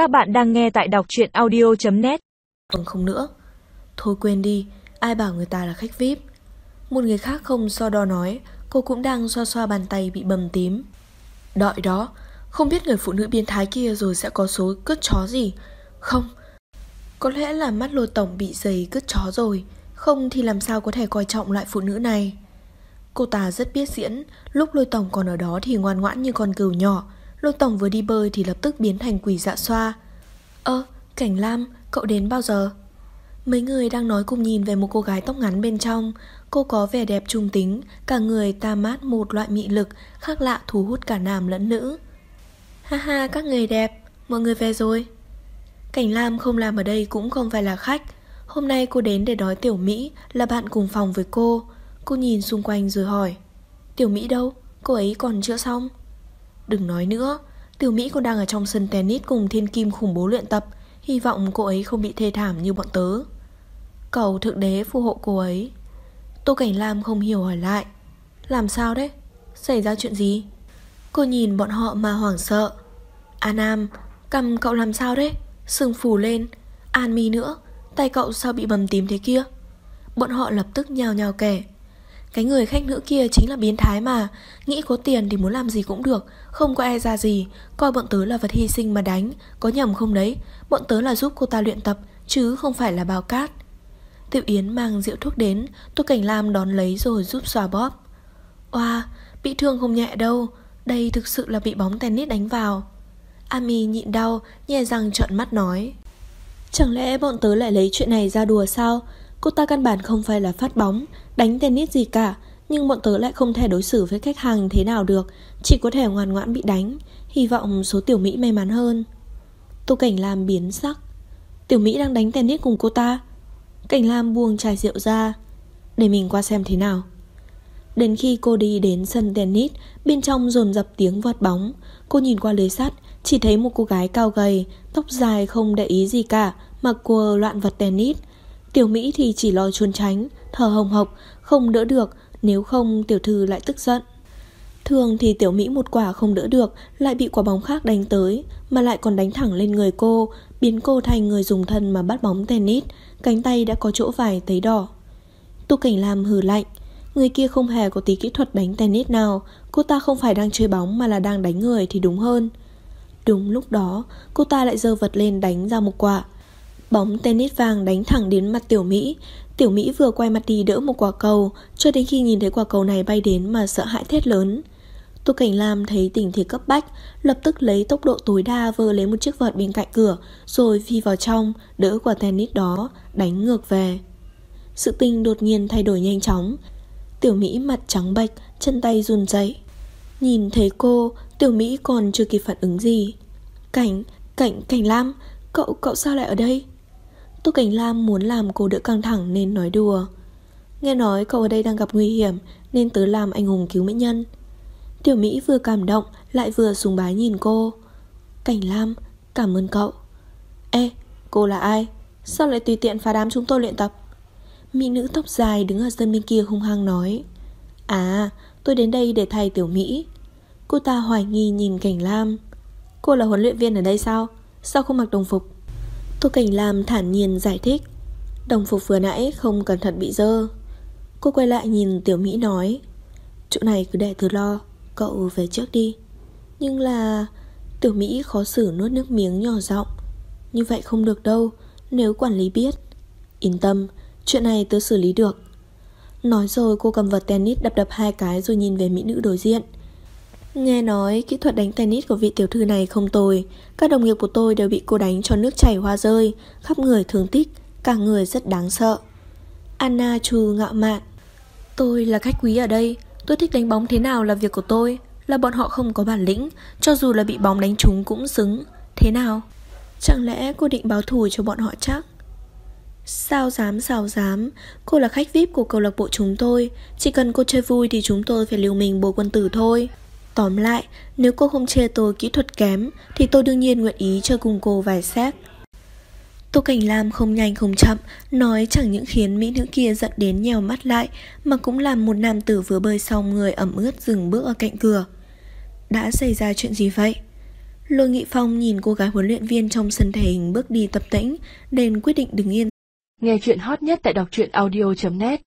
Các bạn đang nghe tại đọc truyện audio.net Không vâng, không nữa. Thôi quên đi, Ai bảo người ta là khách VIP Một người khác không so đo nói, Cô cũng đang xoa xoa bàn tay bị bầm tím. Đợi đó, Không biết người phụ nữ biến thái kia rồi sẽ có số cướp chó gì? Không. Có lẽ là mắt lôi tổng bị dày cướp chó rồi, Không thì làm sao có thể coi trọng loại phụ nữ này? Cô ta rất biết diễn, Lúc lôi tổng còn ở đó thì ngoan ngoãn như con cừu nhỏ. Lôi tổng vừa đi bơi thì lập tức biến thành quỷ dạ xoa. Ơ, Cảnh Lam, cậu đến bao giờ? Mấy người đang nói cùng nhìn về một cô gái tóc ngắn bên trong. Cô có vẻ đẹp trung tính Cả người ta mát một loại mị lực Khác lạ thu hút cả nam lẫn nữ. Ha ha các người đẹp Mọi người về rồi. Cảnh Lam không làm ở đây cũng không phải là khách. Hôm nay cô đến để đói Tiểu Mỹ Là bạn cùng phòng với cô. Cô nhìn xung quanh rồi hỏi Tiểu Mỹ đâu? Cô ấy còn chưa xong? Đừng nói nữa. Tiểu Mỹ còn đang ở trong sân tennis cùng thiên kim khủng bố luyện tập. Hy vọng cô ấy không bị thê thảm như bọn tớ. Cầu thượng đế phù hộ cô ấy. Tô Cảnh Lam không hiểu hỏi lại. Làm sao đấy? Xảy ra chuyện gì? Cô nhìn bọn họ mà hoảng sợ. A Nam Cầm cậu làm sao đấy? Sưng phù lên. An mi nữa. Tay cậu sao bị bầm tím thế kia? Bọn họ lập tức nhào nhào kể cái người khách nữ kia chính là biến thái mà. Nghĩ có tiền thì muốn làm gì cũng được Không có e ra gì. Coi bọn tớ là vật hy sinh mà đánh Có nhầm không đấy? Bọn tớ là giúp cô ta luyện tập Chứ không phải là bao cát. Tiểu Yến mang rượu thuốc đến Tô Cảnh Lam đón lấy rồi giúp xòa bóp. Oa, bị thương không nhẹ đâu Đây thực sự là bị bóng tennis đánh vào. Ami nhịn đau Nhè răng trợn mắt nói. Chẳng lẽ bọn tớ lại lấy chuyện này ra đùa sao? Cô ta căn bản không phải là phát bóng, Đánh tennis gì cả, Nhưng bọn tớ lại không thể đối xử với khách hàng thế nào được, Chỉ có thể ngoan ngoãn bị đánh. Hy vọng số tiểu Mỹ may mắn hơn. Tô Cảnh Lam biến sắc. Tiểu Mỹ đang đánh tennis cùng cô ta. Cảnh Lam buông chai rượu ra. Để mình qua xem thế nào. Đến khi cô đi đến sân tennis, Bên trong dồn dập tiếng vọt bóng. Cô nhìn qua lưới sắt, Chỉ thấy một cô gái cao gầy, Tóc dài không để ý gì cả, Mặc quờ loạn vật tennis. Tiểu Mỹ thì chỉ lo trốn tránh, Thở hồng hộc, Không đỡ được, Nếu không tiểu thư lại tức giận. Thường thì tiểu Mỹ một quả không đỡ được, Lại bị quả bóng khác đánh tới, Mà lại còn đánh thẳng lên người cô, Biến cô thành người dùng thân mà bắt bóng tennis, Cánh tay đã có chỗ vải tấy đỏ. Tu Cảnh Lam hừ lạnh, Người kia không hề có tí kỹ thuật đánh tennis nào, Cô ta không phải đang chơi bóng Mà là đang đánh người thì đúng hơn. Đúng lúc đó, Cô ta lại dơ vật lên đánh ra một quả Bóng tennis vàng đánh thẳng đến mặt Tiểu Mỹ. Tiểu Mỹ vừa quay mặt đi đỡ một quả cầu Cho đến khi nhìn thấy quả cầu này bay đến Mà sợ hãi thét lớn. Tô Cảnh Lam thấy tình thế cấp bách Lập tức lấy tốc độ tối đa vơ lấy một chiếc vợt bên cạnh cửa Rồi phi vào trong Đỡ quả tennis đó Đánh ngược về. Sự tình đột nhiên thay đổi nhanh chóng. Tiểu Mỹ mặt trắng bệch Chân tay run rẩy. Nhìn thấy cô Tiểu Mỹ còn chưa kịp phản ứng gì. Cảnh, cảnh, cảnh Lam Cậu, cậu sao lại ở đây? Tô Cảnh Lam muốn làm cô đỡ căng thẳng nên nói đùa. Nghe nói cậu ở đây đang gặp nguy hiểm, Nên tớ làm anh hùng cứu mỹ nhân. Tiểu Mỹ vừa cảm động, Lại vừa sùng bái nhìn cô. Cảnh Lam, cảm ơn cậu. Ê, cô là ai? Sao lại tùy tiện phá đám chúng tôi luyện tập? Mỹ nữ tóc dài đứng ở sân bên kia hung hăng nói. À tôi đến đây để thay Tiểu Mỹ. Cô ta hoài nghi nhìn Cảnh Lam. Cô là huấn luyện viên ở đây sao? Sao không mặc đồng phục? Tô Cảnh Lam thản nhiên giải thích. Đồng phục vừa nãy không cẩn thận bị dơ. Cô quay lại nhìn Tiểu Mỹ nói, Chỗ này cứ để từ lo, Cậu về trước đi. Nhưng là Tiểu Mỹ khó xử nuốt nước miếng nhỏ giọng, Như vậy không được đâu, Nếu quản lý biết. Yên tâm, Chuyện này tớ xử lý được. Nói rồi cô cầm vật tennis đập đập hai cái Rồi nhìn về mỹ nữ đối diện. Nghe nói kỹ thuật đánh tennis của vị tiểu thư này không tồi. Các đồng nghiệp của tôi đều bị cô đánh cho nước chảy hoa rơi. Khắp người thương tích Cả người rất đáng sợ. Anna Chu ngạo mạn. Tôi là khách quý ở đây. Tôi thích đánh bóng thế nào là việc của tôi. Là bọn họ không có bản lĩnh Cho dù là bị bóng đánh trúng cũng xứng. Thế nào? Chẳng lẽ cô định báo thù cho bọn họ chắc? Sao dám sao dám. Cô là khách VIP của câu lạc bộ chúng tôi. Chỉ cần cô chơi vui thì chúng tôi phải liều mình bố quân tử thôi Tóm lại, nếu cô không chê tôi kỹ thuật kém Thì tôi đương nhiên nguyện ý chơi cùng cô vài xác Tô Cảnh Lam không nhanh không chậm Nói chẳng những khiến mỹ nữ kia giận đến nhèo mắt lại Mà cũng làm một nam tử vừa bơi xong người ẩm ướt dừng bước ở cạnh cửa Đã xảy ra chuyện gì vậy? Lôi Nghị Phong nhìn cô gái huấn luyện viên trong sân thể hình bước đi tập tĩnh nên quyết định đứng yên. Nghe chuyện hot nhất tại đọc truyện audio.net